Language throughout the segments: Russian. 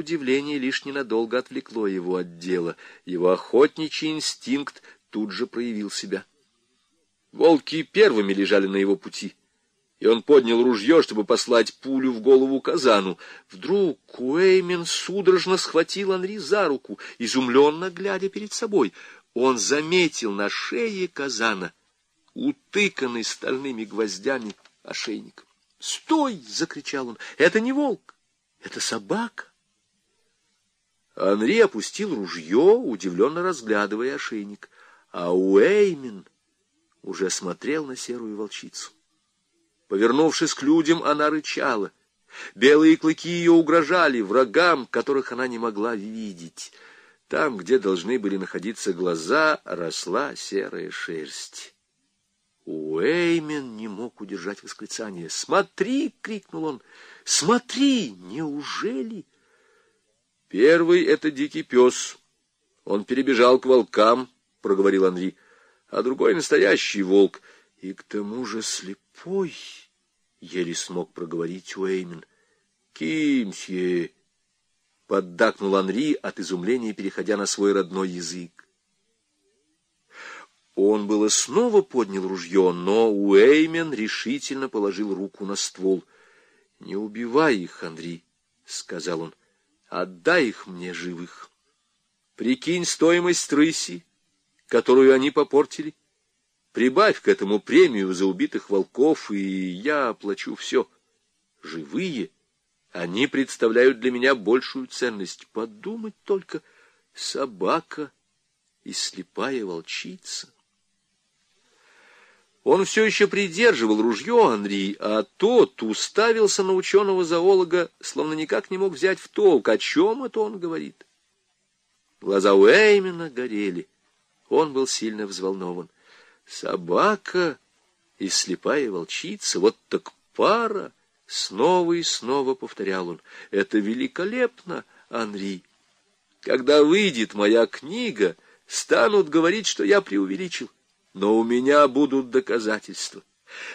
удивление лишь ненадолго отвлекло его от дела. Его охотничий инстинкт тут же проявил себя. Волки первыми лежали на его пути, и он поднял ружье, чтобы послать пулю в голову казану. Вдруг Куэймен судорожно схватил Анри за руку, изумленно глядя перед собой. Он заметил на шее казана утыканный стальными гвоздями ошейник. «Стой!» — закричал он. «Это не волк, это собака!» Анри опустил ружье, удивленно разглядывая ошейник, а Уэймин уже смотрел на серую волчицу. Повернувшись к людям, она рычала. Белые клыки ее угрожали врагам, которых она не могла видеть. Там, где должны были находиться глаза, росла серая шерсть. Уэймен не мог удержать восклицание. «Смотри!» — крикнул он. «Смотри! Неужели?» Первый — это дикий пес. Он перебежал к волкам, — проговорил Анри, — а другой — настоящий волк. И к тому же слепой, — еле смог проговорить Уэймен. «Кимсье!» — поддакнул Анри от изумления, переходя на свой родной язык. Он было снова поднял ружье, но Уэймен решительно положил руку на ствол. — Не убивай их, Андрей, — сказал он. — Отдай их мне живых. Прикинь стоимость рыси, которую они попортили. Прибавь к этому премию за убитых волков, и я оплачу все. Живые, они представляют для меня большую ценность. Подумать только, собака и слепая волчица. Он все еще придерживал ружье Анри, а тот уставился на ученого-зоолога, словно никак не мог взять в толк, о чем это он говорит. Глаза Уэймена горели. Он был сильно взволнован. Собака и слепая волчица, вот так пара! Снова и снова повторял он. Это великолепно, Анри. Когда выйдет моя книга, станут говорить, что я преувеличил. Но у меня будут доказательства.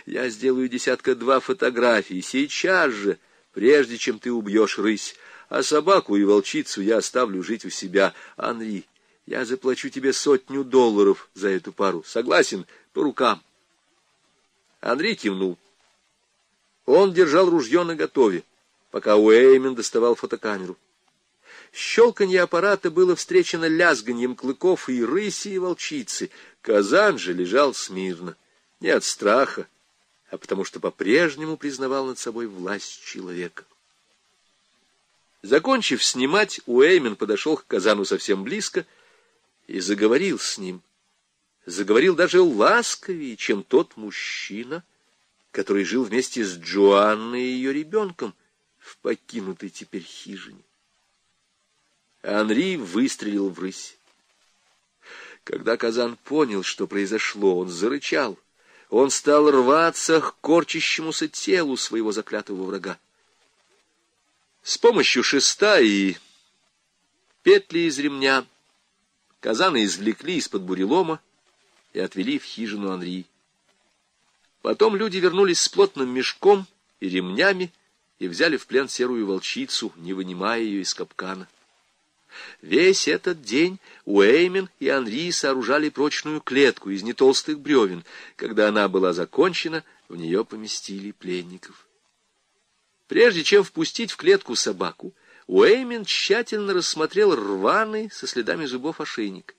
Я сделаю десятка-два фотографий сейчас же, прежде чем ты убьешь рысь. А собаку и волчицу я оставлю жить у себя. Анри, я заплачу тебе сотню долларов за эту пару. Согласен? По рукам. Анри кивнул. Он держал ружье наготове, пока Уэймен доставал фотокамеру. Щелканье аппарата было встречено лязганьем клыков и рыси, и волчицы. Казан же лежал смирно, не от страха, а потому что по-прежнему признавал над собой власть человека. Закончив снимать, Уэймен подошел к Казану совсем близко и заговорил с ним. Заговорил даже ласковее, чем тот мужчина, который жил вместе с Джоанной и ее ребенком в покинутой теперь хижине. Анри выстрелил в рысь. Когда Казан понял, что произошло, он зарычал. Он стал рваться к корчащемуся телу своего заклятого врага. С помощью шеста и петли из ремня Казана извлекли из-под бурелома и отвели в хижину Анри. Потом люди вернулись с плотным мешком и ремнями и взяли в плен серую волчицу, не вынимая ее из капкана. Весь этот день Уэймен и Анри сооружали прочную клетку из нетолстых бревен. Когда она была закончена, в нее поместили пленников. Прежде чем впустить в клетку собаку, Уэймен тщательно рассмотрел рваный со следами зубов ошейник.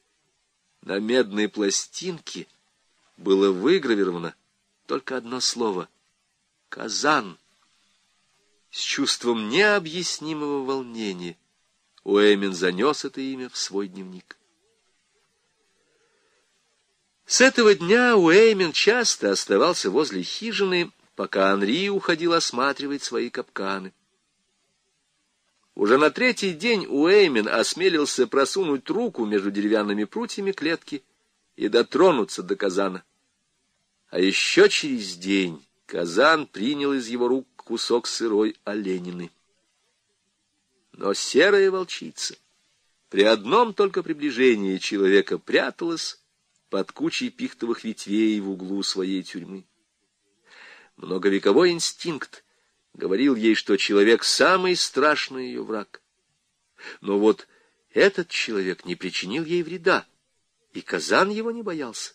На медной пластинке было выгравировано только одно слово — «Казан». С чувством необъяснимого волнения — Уэймен занес это имя в свой дневник. С этого дня Уэймен часто оставался возле хижины, пока Анри уходил осматривать свои капканы. Уже на третий день Уэймен осмелился просунуть руку между деревянными прутьями клетки и дотронуться до казана. А еще через день казан принял из его рук кусок сырой оленины. Но серая волчица при одном только приближении человека пряталась под кучей пихтовых ветвей в углу своей тюрьмы. Многовековой инстинкт говорил ей, что человек — самый страшный ее враг. Но вот этот человек не причинил ей вреда, и Казан его не боялся.